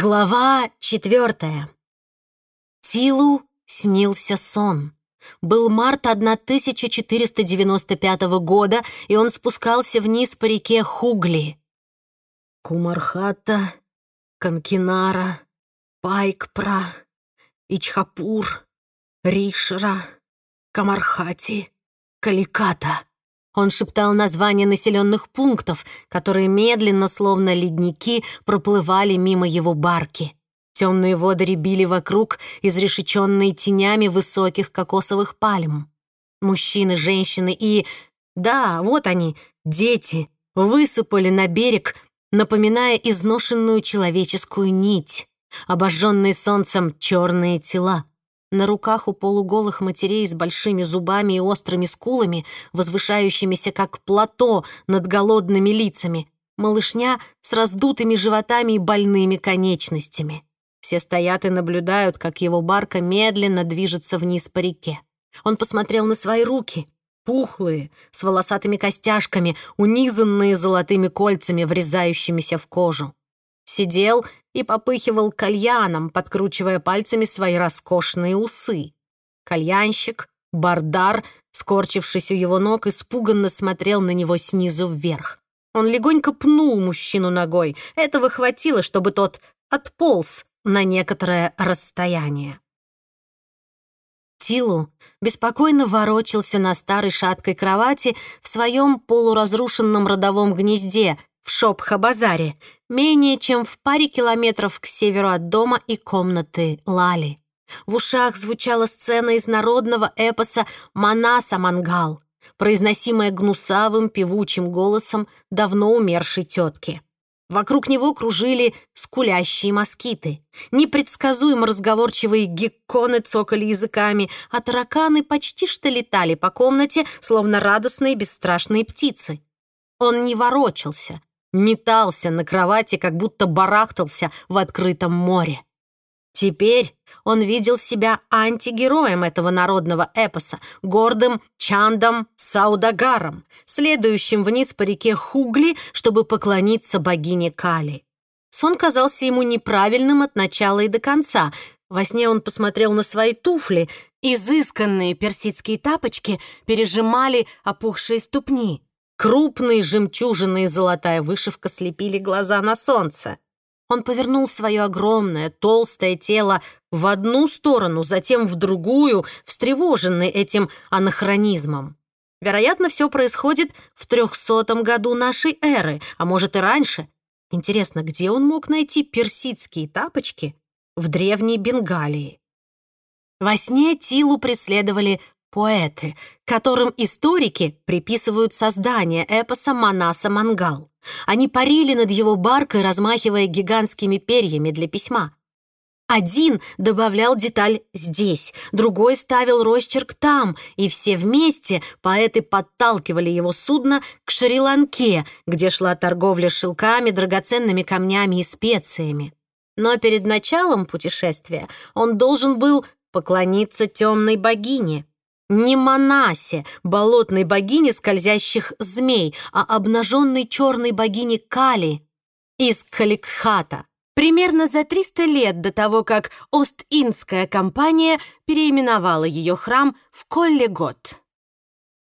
Глава четвертая. Тилу снился сон. Был март 1495 года, и он спускался вниз по реке Хугли. Кумархата, Канкинара, Пайкпра, Ичхапур, Ришра, Камархати, Каликата. Он шептал названия населенных пунктов, которые медленно, словно ледники, проплывали мимо его барки. Темные воды рябили вокруг, изрешеченные тенями высоких кокосовых пальм. Мужчины, женщины и... Да, вот они, дети, высыпали на берег, напоминая изношенную человеческую нить, обожженные солнцем черные тела. На руках у полуголых матерей с большими зубами и острыми скулами, возвышающимися как плато над голодными лицами, малышня с раздутыми животами и больными конечностями. Все стоят и наблюдают, как его барка медленно движется вниз по реке. Он посмотрел на свои руки, пухлые, с волосатыми костяшками, унизанные золотыми кольцами, врезающимися в кожу. Сидел и попыхивал кальяном, подкручивая пальцами свои роскошные усы. Кальянщик, бардар, скорчившись у его ног, испуганно смотрел на него снизу вверх. Он легонько пнул мужчину ногой. Этого хватило, чтобы тот отполз на некоторое расстояние. Тилу беспокойно ворочался на старой шаткой кровати в своем полуразрушенном родовом гнезде, в Шопха-базаре, менее чем в паре километров к северу от дома и комнаты Лали. В ушах звучала сцена из народного эпоса «Манаса Мангал», произносимая гнусавым певучим голосом давно умершей тетки. Вокруг него кружили скулящие москиты. Непредсказуемо разговорчивые гекконы цокали языками, а тараканы почти что летали по комнате, словно радостные бесстрашные птицы. Он не ворочался, метался на кровати, как будто барахтался в открытом море. Теперь он видел себя антигероем этого народного эпоса, гордым Чандом Саудагаром, следующим вниз по реке Хугли, чтобы поклониться богине Кали. Сон казался ему неправильным от начала и до конца. Во сне он посмотрел на свои туфли. Изысканные персидские тапочки пережимали опухшие ступни. Крупные жемчужины и золотая вышивка слепили глаза на солнце. Он повернул свое огромное, толстое тело в одну сторону, затем в другую, встревоженный этим анахронизмом. Вероятно, все происходит в трехсотом году нашей эры, а может и раньше. Интересно, где он мог найти персидские тапочки в древней Бенгалии? Во сне Тилу преследовали поэты, которым историки приписывают создание эпоса Манаса Мангал. Они парили над его баркой, размахивая гигантскими перьями для письма. Один добавлял деталь здесь, другой ставил росчерк там, и все вместе поэты подталкивали его судно к Шри-Ланке, где шла торговля шелками, драгоценными камнями и специями. Но перед началом путешествия он должен был поклониться темной богине, не Манасе, болотной богине скользящих змей, а обнаженной черной богине Кали из Каликхата. Примерно за 300 лет до того, как Ост-Индская компания переименовала ее храм в Коллегот.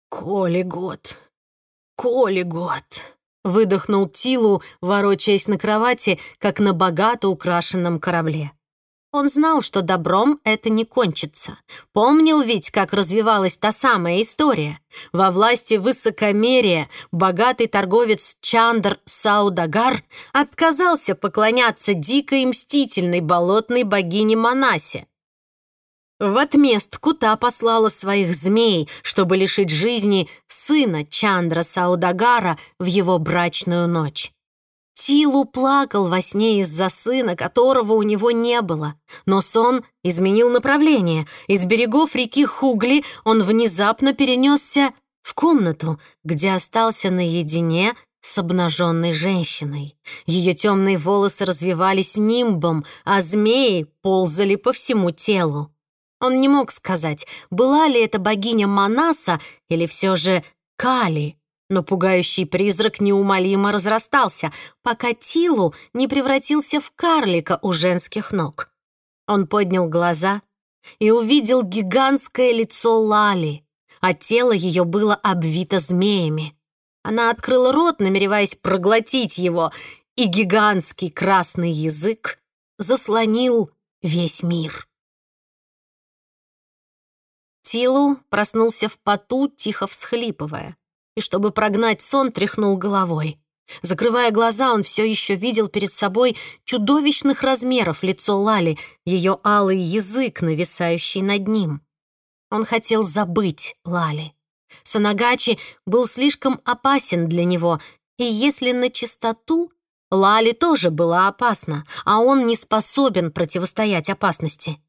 «Коллегот, Коллегот», — выдохнул Тилу, ворочаясь на кровати, как на богато украшенном корабле. Он знал, что добром это не кончится. Помнил ведь, как развивалась та самая история. Во власти высокомерия богатый торговец Чандр Саудагар отказался поклоняться дикой и мстительной болотной богине Манасе. В отместку та послала своих змей, чтобы лишить жизни сына Чандра Саудагара в его брачную ночь. Тилу плакал во сне из-за сына, которого у него не было. Но сон изменил направление. Из берегов реки Хугли он внезапно перенесся в комнату, где остался наедине с обнаженной женщиной. Ее темные волосы развивались нимбом, а змеи ползали по всему телу. Он не мог сказать, была ли это богиня Манаса или все же Кали. Но пугающий призрак неумолимо разрастался, пока Тилу не превратился в карлика у женских ног. Он поднял глаза и увидел гигантское лицо Лали, а тело ее было обвито змеями. Она открыла рот, намереваясь проглотить его, и гигантский красный язык заслонил весь мир. Тилу проснулся в поту, тихо всхлипывая, и, чтобы прогнать сон, тряхнул головой. Закрывая глаза, он все еще видел перед собой чудовищных размеров лицо Лали, ее алый язык, нависающий над ним. Он хотел забыть Лали. Санагачи был слишком опасен для него, и если на чистоту, Лали тоже была опасна, а он не способен противостоять опасности.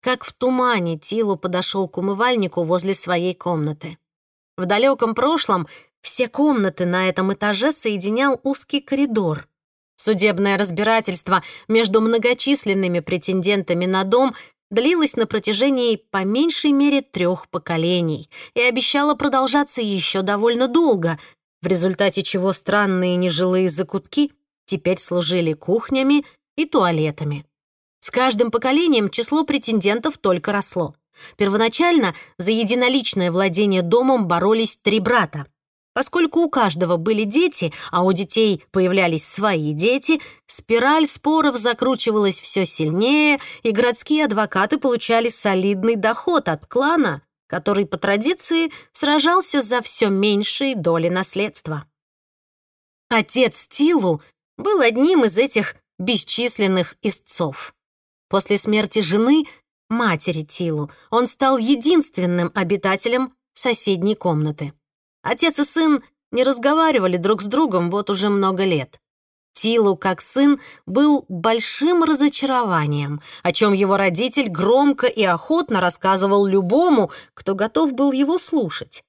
Как в тумане Тилу подошел к умывальнику возле своей комнаты. В далеком прошлом все комнаты на этом этаже соединял узкий коридор. Судебное разбирательство между многочисленными претендентами на дом длилось на протяжении по меньшей мере трех поколений и обещало продолжаться еще довольно долго, в результате чего странные нежилые закутки теперь служили кухнями и туалетами. С каждым поколением число претендентов только росло. Первоначально за единоличное владение домом боролись три брата. Поскольку у каждого были дети, а у детей появлялись свои дети, спираль споров закручивалась все сильнее, и городские адвокаты получали солидный доход от клана, который по традиции сражался за все меньшие доли наследства. Отец Тилу был одним из этих бесчисленных истцов. После смерти жены, матери Тилу, он стал единственным обитателем соседней комнаты. Отец и сын не разговаривали друг с другом вот уже много лет. Тилу, как сын, был большим разочарованием, о чем его родитель громко и охотно рассказывал любому, кто готов был его слушать.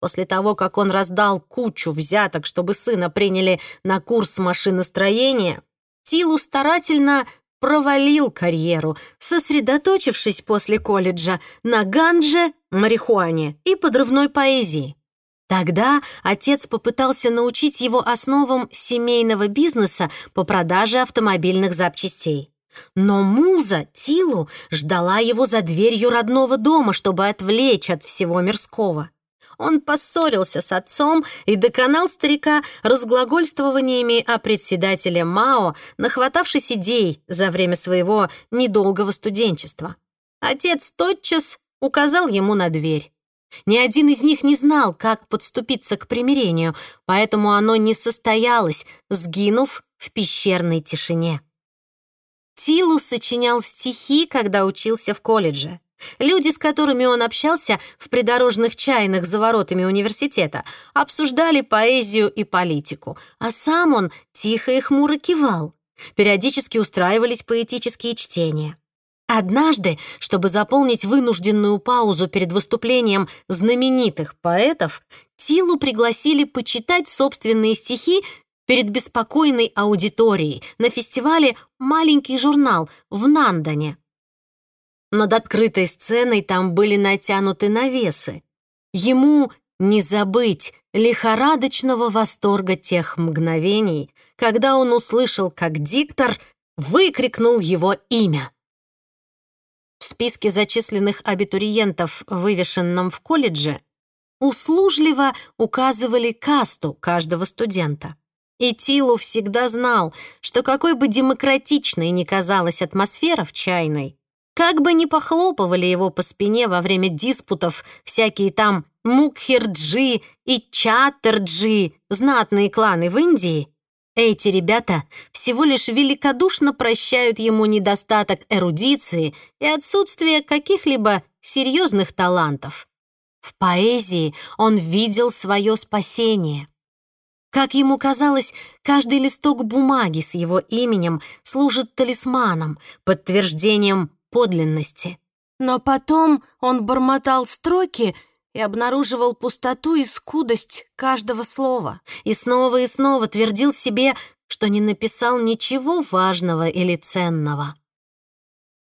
После того, как он раздал кучу взяток, чтобы сына приняли на курс машиностроения, Тилу старательно провалил карьеру, сосредоточившись после колледжа на ганже, марихуане и подрывной поэзии. Тогда отец попытался научить его основам семейного бизнеса по продаже автомобильных запчастей. Но муза Тилу ждала его за дверью родного дома, чтобы отвлечь от всего мирского. Он поссорился с отцом и доконал старика разглагольствованиями о председателе Мао, нахватавшись идей за время своего недолгого студенчества. Отец тотчас указал ему на дверь. Ни один из них не знал, как подступиться к примирению, поэтому оно не состоялось, сгинув в пещерной тишине. Тилу сочинял стихи, когда учился в колледже. Люди, с которыми он общался в придорожных чайных за воротами университета, обсуждали поэзию и политику, а сам он тихо и хмуро кивал. Периодически устраивались поэтические чтения. Однажды, чтобы заполнить вынужденную паузу перед выступлением знаменитых поэтов, Тилу пригласили почитать собственные стихи перед беспокойной аудиторией на фестивале «Маленький журнал» в Нандане. Над открытой сценой там были натянуты навесы. Ему не забыть лихорадочного восторга тех мгновений, когда он услышал, как диктор выкрикнул его имя. В списке зачисленных абитуриентов, вывешенном в колледже, услужливо указывали касту каждого студента. И Тилу всегда знал, что какой бы демократичной ни казалась атмосфера в чайной, как бы ни похлопывали его по спине во время диспутов всякие там Мукхирджи и Чаттерджи, знатные кланы в Индии, эти ребята всего лишь великодушно прощают ему недостаток эрудиции и отсутствие каких-либо серьезных талантов. В поэзии он видел свое спасение. Как ему казалось, каждый листок бумаги с его именем служит талисманом, подтверждением подлинности. Но потом он бормотал строки и обнаруживал пустоту и скудость каждого слова, и снова и снова твердил себе, что не написал ничего важного или ценного.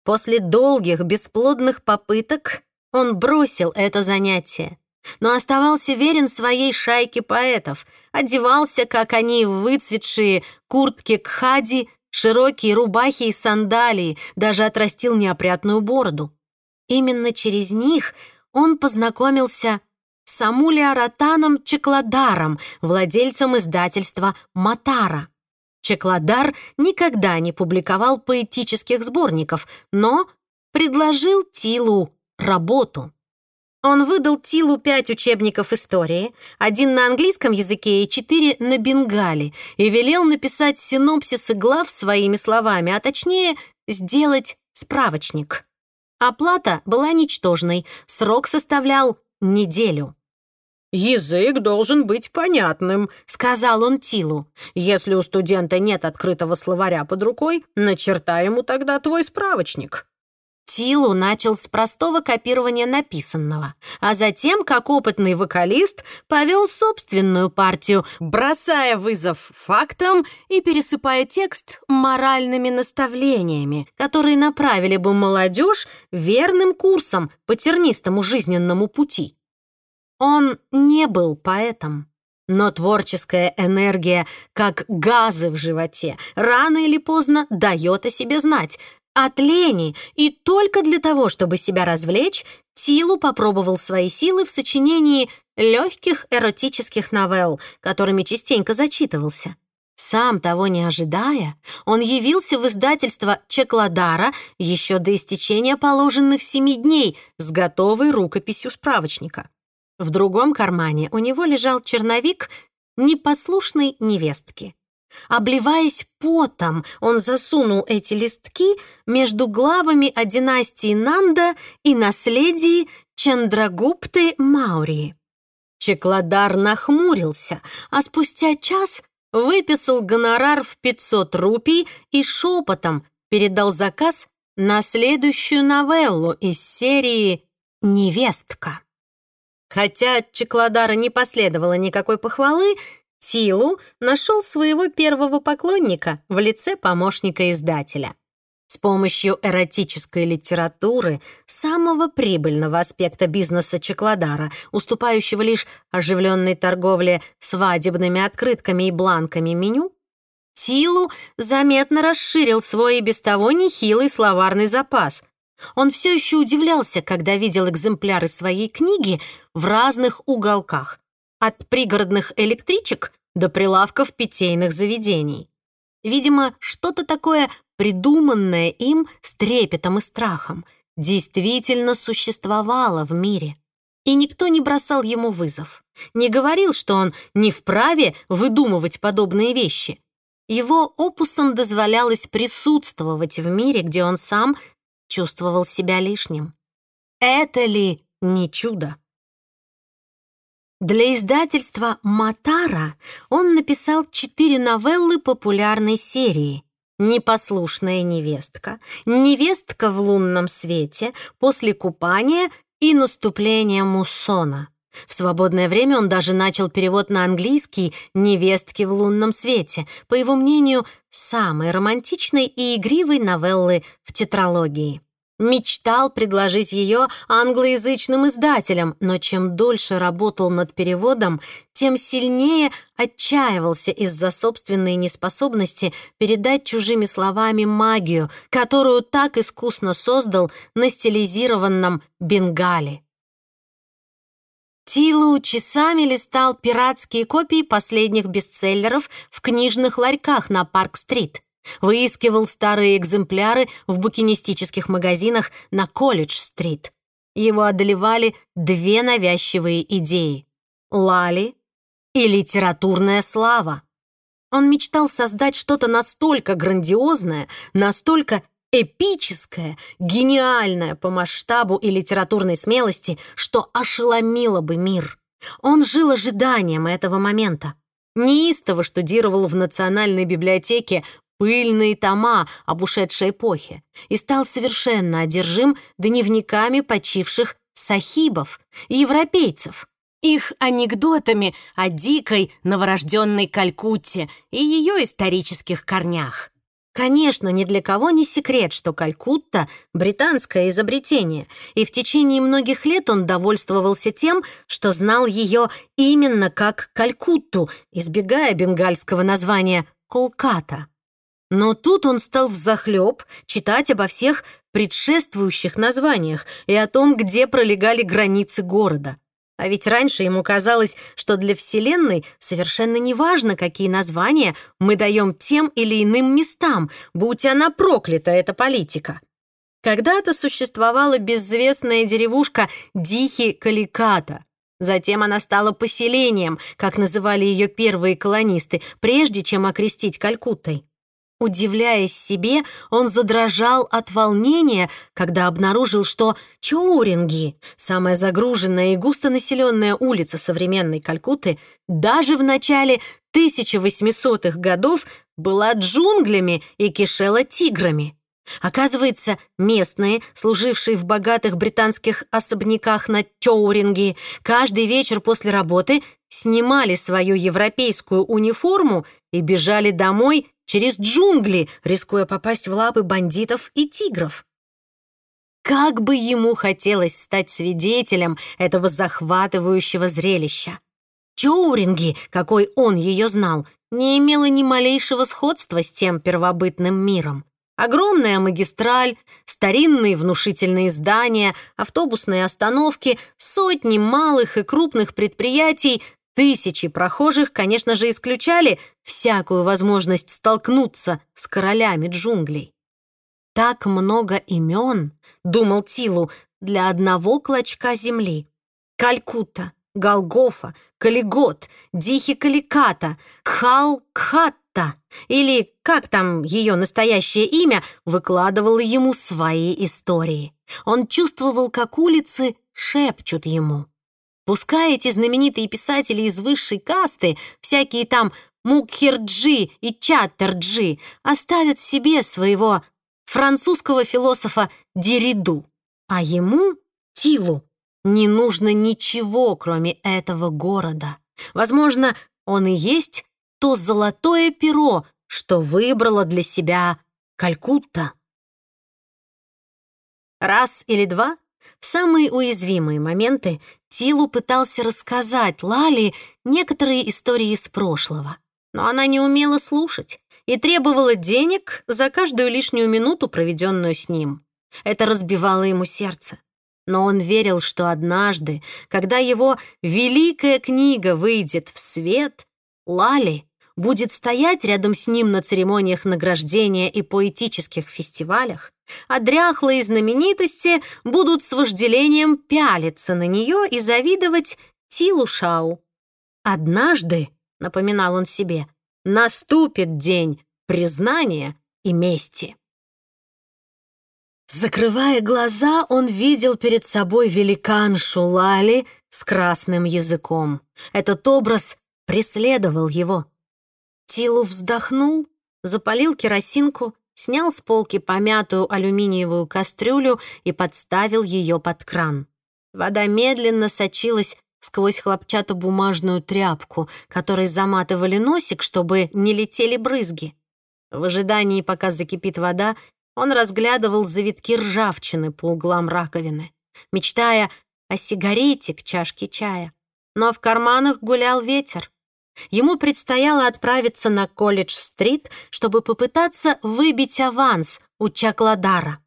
После долгих бесплодных попыток он бросил это занятие но оставался верен своей шайке поэтов, одевался, как они, в выцветшие куртки кхади, широкие рубахи и сандалии, даже отрастил неопрятную бороду. Именно через них он познакомился с Амулиаратаном Чекладаром, владельцем издательства «Матара». Чекладар никогда не публиковал поэтических сборников, но предложил Тилу работу. Он выдал Тилу пять учебников истории, один на английском языке и четыре на бенгали, и велел написать синопсисы глав своими словами, а точнее сделать справочник. Оплата была ничтожной, срок составлял неделю. «Язык должен быть понятным», — сказал он Тилу. «Если у студента нет открытого словаря под рукой, начертай ему тогда твой справочник». Тилу начал с простого копирования написанного, а затем, как опытный вокалист, повел собственную партию, бросая вызов фактам и пересыпая текст моральными наставлениями, которые направили бы молодежь верным курсом по тернистому жизненному пути. Он не был поэтом. Но творческая энергия, как газы в животе, рано или поздно дает о себе знать. От лени и только для того, чтобы себя развлечь, Тилу попробовал свои силы в сочинении легких эротических новелл, которыми частенько зачитывался. Сам того не ожидая, он явился в издательство Чекладара еще до истечения положенных семи дней с готовой рукописью справочника. В другом кармане у него лежал черновик непослушной невестки. Обливаясь потом, он засунул эти листки между главами о династии Нанда и наследии Чандрагупты Маурии. Чекладар нахмурился, а спустя час выписал гонорар в 500 рупий и шепотом передал заказ на следующую новеллу из серии «Невестка». Хотя от Чекладара не последовало никакой похвалы, Тилу нашел своего первого поклонника в лице помощника издателя. С помощью эротической литературы, самого прибыльного аспекта бизнеса Чекладара, уступающего лишь оживленной торговле свадебными открытками и бланками меню, Тилу заметно расширил свой и без того нехилый словарный запас, он все еще удивлялся, когда видел экземпляры своей книги в разных уголках, от пригородных электричек до прилавков питейных заведений. Видимо, что-то такое придуманное им с трепетом и страхом действительно существовало в мире. И никто не бросал ему вызов, не говорил, что он не вправе выдумывать подобные вещи. Его опусом дозволялось присутствовать в мире, где он сам чувствовал себя лишним. Это ли не чудо? Для издательства «Матара» он написал четыре новеллы популярной серии «Непослушная невестка», «Невестка в лунном свете», «После купания» и «Наступление муссона». В свободное время он даже начал перевод на английский «Невестки в лунном свете», по его мнению, самой романтичной и игривой новеллы в тетралогии. Мечтал предложить ее англоязычным издателям, но чем дольше работал над переводом, тем сильнее отчаивался из-за собственной неспособности передать чужими словами магию, которую так искусно создал на стилизированном бенгале. Тилу часами листал пиратские копии последних бестселлеров в книжных ларьках на Парк-стрит. Выискивал старые экземпляры в букинистических магазинах на Колледж-стрит. Его одолевали две навязчивые идеи — Лали и литературная слава. Он мечтал создать что-то настолько грандиозное, настолько эпическое, гениальное по масштабу и литературной смелости, что ошеломило бы мир. Он жил ожиданием этого момента. Неистово штудировал в Национальной библиотеке пыльные тома об ушедшей эпохе и стал совершенно одержим дневниками почивших сахибов, европейцев, их анекдотами о дикой новорожденной Калькутте и ее исторических корнях. Конечно, ни для кого не секрет, что Калькутта — британское изобретение, и в течение многих лет он довольствовался тем, что знал ее именно как Калькутту, избегая бенгальского названия Колката. Но тут он стал взахлеб читать обо всех предшествующих названиях и о том, где пролегали границы города. А ведь раньше ему казалось, что для Вселенной совершенно не важно, какие названия мы даем тем или иным местам, будь она проклята, эта политика. Когда-то существовала безвестная деревушка Дихи-Каликата. Затем она стала поселением, как называли ее первые колонисты, прежде чем окрестить Калькуттой. Удивляясь себе, он задрожал от волнения, когда обнаружил, что Чоуринги, самая загруженная и густонаселенная улица современной Калькутты, даже в начале 1800-х годов была джунглями и кишела тиграми. Оказывается, местные, служившие в богатых британских особняках на Чоуринге, каждый вечер после работы снимали свою европейскую униформу и бежали домой через джунгли, рискуя попасть в лапы бандитов и тигров. Как бы ему хотелось стать свидетелем этого захватывающего зрелища. Чоуринги, какой он ее знал, не имела ни малейшего сходства с тем первобытным миром. Огромная магистраль, старинные внушительные здания, автобусные остановки, сотни малых и крупных предприятий, Тысячи прохожих, конечно же, исключали всякую возможность столкнуться с королями джунглей. Так много имен, думал Тилу, для одного клочка земли. Калькутта, Голгофа, Калигот, Дихи-Каликата, Кхал-Кхатта, или, как там ее настоящее имя, выкладывала ему свои истории. Он чувствовал, как улицы шепчут ему. Пускай эти знаменитые писатели из высшей касты, всякие там Мукхерджи и Чаттерджи, оставят себе своего французского философа Дериду, а ему, Тилу, не нужно ничего, кроме этого города. Возможно, он и есть то золотое перо, что выбрала для себя Калькутта. Раз или два в самые уязвимые моменты Тилу пытался рассказать Лали некоторые истории из прошлого, но она не умела слушать и требовала денег за каждую лишнюю минуту, проведенную с ним. Это разбивало ему сердце. Но он верил, что однажды, когда его великая книга выйдет в свет, Лали будет стоять рядом с ним на церемониях награждения и поэтических фестивалях, а дряхлые знаменитости будут с вожделением пялиться на нее и завидовать Тилу Шау. «Однажды», — напоминал он себе, — «наступит день признания и мести». Закрывая глаза, он видел перед собой великан Шулали с красным языком. Этот образ преследовал его. Тилу вздохнул, запалил керосинку снял с полки помятую алюминиевую кастрюлю и подставил ее под кран. Вода медленно сочилась сквозь хлопчатобумажную тряпку, которой заматывали носик, чтобы не летели брызги. В ожидании, пока закипит вода, он разглядывал завитки ржавчины по углам раковины, мечтая о сигарете к чашке чая. Но в карманах гулял ветер. Ему предстояло отправиться на колледж-стрит, чтобы попытаться выбить аванс у Чакладара.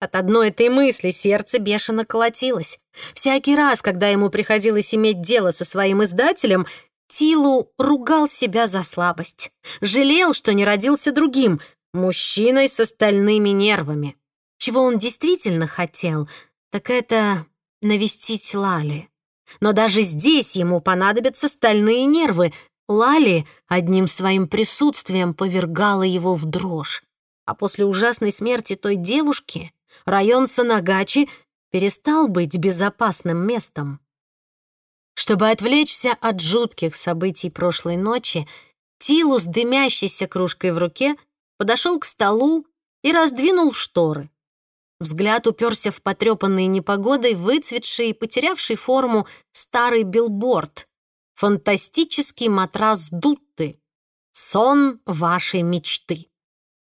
От одной этой мысли сердце бешено колотилось. Всякий раз, когда ему приходилось иметь дело со своим издателем, Тилу ругал себя за слабость. Жалел, что не родился другим, мужчиной с остальными нервами. Чего он действительно хотел, так это навестить Лали. Но даже здесь ему понадобятся стальные нервы, Лали одним своим присутствием повергала его в дрожь. А после ужасной смерти той девушки район Санагачи перестал быть безопасным местом. Чтобы отвлечься от жутких событий прошлой ночи, Тилу с дымящейся кружкой в руке подошел к столу и раздвинул шторы. Взгляд уперся в потрепанный непогодой, выцветший и потерявший форму старый билборд, Фантастический матрас Дутты. Сон вашей мечты.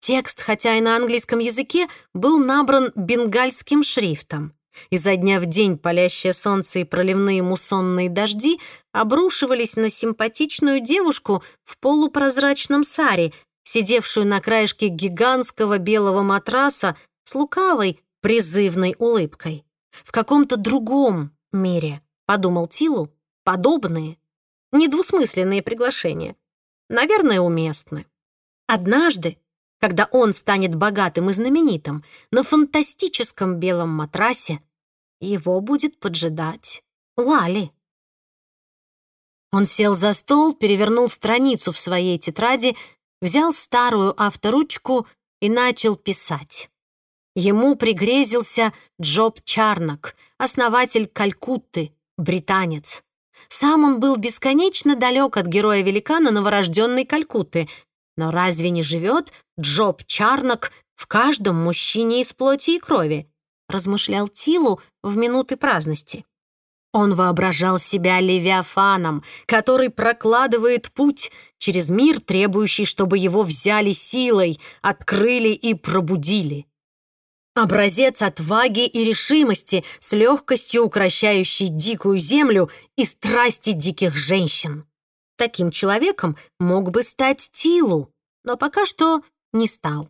Текст, хотя и на английском языке, был набран бенгальским шрифтом. Изо дня в день палящее солнце и проливные муссонные дожди обрушивались на симпатичную девушку в полупрозрачном саре, сидевшую на краешке гигантского белого матраса с лукавой, призывной улыбкой. В каком-то другом мире, подумал Тилу, подобные, недвусмысленные приглашения, наверное, уместны. Однажды, когда он станет богатым и знаменитым, на фантастическом белом матрасе его будет поджидать Лали. Он сел за стол, перевернул страницу в своей тетради, взял старую авторучку и начал писать. Ему пригрезился Джоб Чарнок, основатель Калькутты, британец. Сам он был бесконечно далек от героя-великана новорожденной Калькутты, но разве не живет Джоб Чарнок в каждом мужчине из плоти и крови? Размышлял Тилу в минуты праздности. Он воображал себя левиафаном, который прокладывает путь через мир, требующий, чтобы его взяли силой, открыли и пробудили. Образец отваги и решимости, с легкостью укращающий дикую землю и страсти диких женщин. Таким человеком мог бы стать Тилу, но пока что не стал.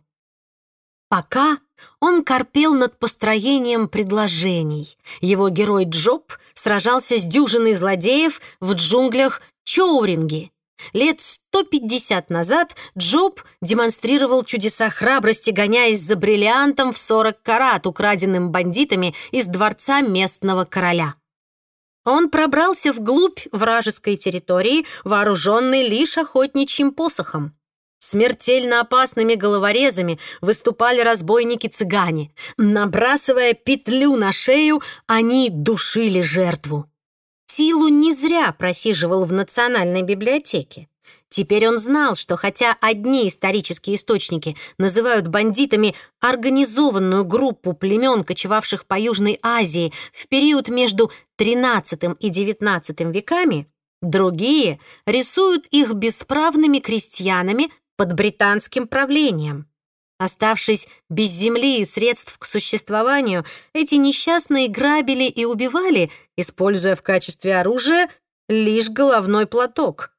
Пока он корпел над построением предложений. Его герой Джоб сражался с дюжиной злодеев в джунглях Чоуринги. Лет 150 назад Джоб демонстрировал чудеса храбрости, гоняясь за бриллиантом в 40 карат, украденным бандитами из дворца местного короля. Он пробрался вглубь вражеской территории, вооруженный лишь охотничьим посохом. Смертельно опасными головорезами выступали разбойники-цыгане. Набрасывая петлю на шею, они душили жертву. Тилу не зря просиживал в Национальной библиотеке. Теперь он знал, что хотя одни исторические источники называют бандитами организованную группу племен, кочевавших по Южной Азии в период между XIII и XIX веками, другие рисуют их бесправными крестьянами, под британским правлением. Оставшись без земли и средств к существованию, эти несчастные грабили и убивали, используя в качестве оружия лишь головной платок.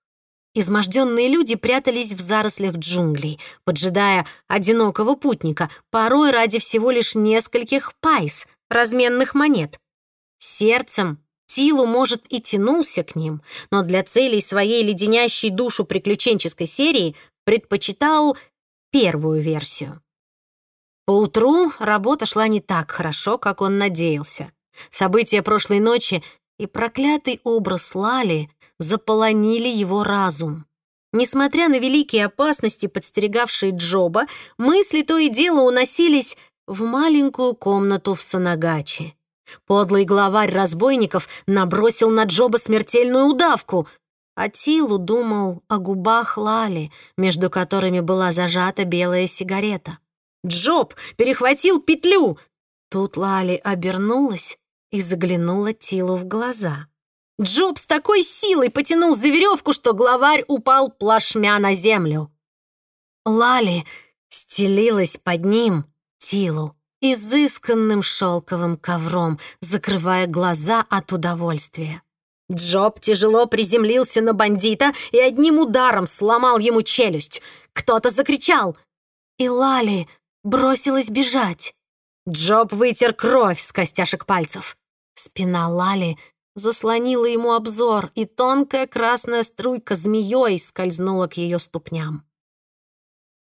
Изможденные люди прятались в зарослях джунглей, поджидая одинокого путника, порой ради всего лишь нескольких пайс, разменных монет. Сердцем Тилу, может, и тянулся к ним, но для целей своей леденящей душу приключенческой серии предпочитал первую версию. Поутру работа шла не так хорошо, как он надеялся. События прошлой ночи и проклятый образ Лали заполонили его разум. Несмотря на великие опасности, подстерегавшие Джоба, мысли то и дело уносились в маленькую комнату в Санагачи. Подлый главарь разбойников набросил на Джоба смертельную удавку, Атилу думал о губах Лали, между которыми была зажата белая сигарета. «Джоб перехватил петлю!» Тут Лали обернулась и заглянула Тилу в глаза. Джоб с такой силой потянул за веревку, что главарь упал плашмя на землю. Лали стелилась под ним, Тилу, изысканным шелковым ковром, закрывая глаза от удовольствия. Джоб тяжело приземлился на бандита и одним ударом сломал ему челюсть. Кто-то закричал, и Лали бросилась бежать. Джоб вытер кровь с костяшек пальцев. Спина Лали заслонила ему обзор, и тонкая красная струйка змеей скользнула к ее ступням.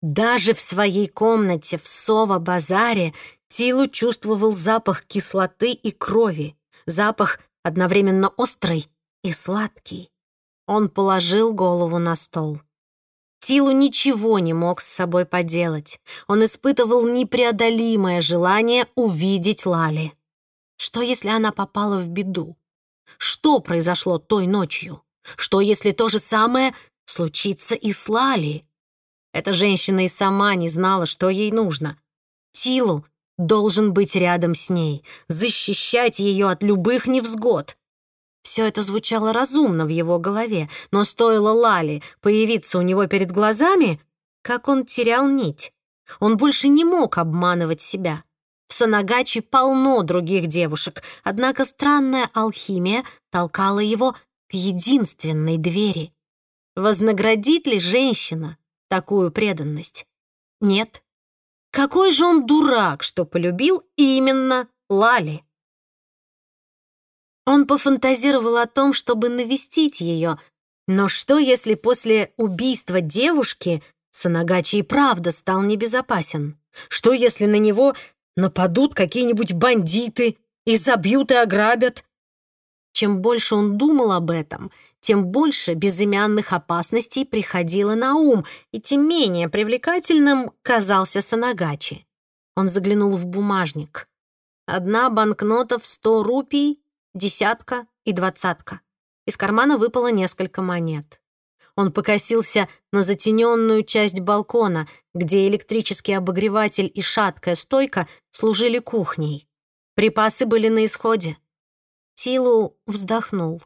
Даже в своей комнате в Сова-базаре Тилу чувствовал запах кислоты и крови, запах одновременно острый и сладкий. Он положил голову на стол. Тилу ничего не мог с собой поделать. Он испытывал непреодолимое желание увидеть Лали. Что, если она попала в беду? Что произошло той ночью? Что, если то же самое случится и с Лали? Эта женщина и сама не знала, что ей нужно. Тилу должен быть рядом с ней, защищать ее от любых невзгод. Все это звучало разумно в его голове, но стоило Лали появиться у него перед глазами, как он терял нить. Он больше не мог обманывать себя. В Санагачи полно других девушек, однако странная алхимия толкала его к единственной двери. Вознаградит ли женщина такую преданность? Нет. Какой же он дурак, что полюбил именно Лали. Он пофантазировал о том, чтобы навестить ее, но что, если после убийства девушки Санагачи и правда стал небезопасен? Что, если на него нападут какие-нибудь бандиты и забьют и ограбят? Чем больше он думал об этом, тем больше безымянных опасностей приходило на ум, и тем менее привлекательным казался Санагачи. Он заглянул в бумажник. Одна банкнота в сто рупий, десятка и двадцатка. Из кармана выпало несколько монет. Он покосился на затененную часть балкона, где электрический обогреватель и шаткая стойка служили кухней. Припасы были на исходе. Тилу вздохнул.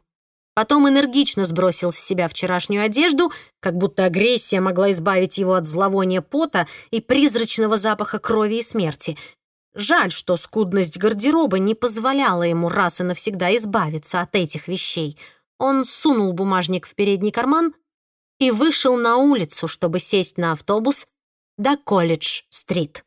Потом энергично сбросил с себя вчерашнюю одежду, как будто агрессия могла избавить его от зловония пота и призрачного запаха крови и смерти. Жаль, что скудность гардероба не позволяла ему раз и навсегда избавиться от этих вещей. Он сунул бумажник в передний карман и вышел на улицу, чтобы сесть на автобус до Колледж-стрит.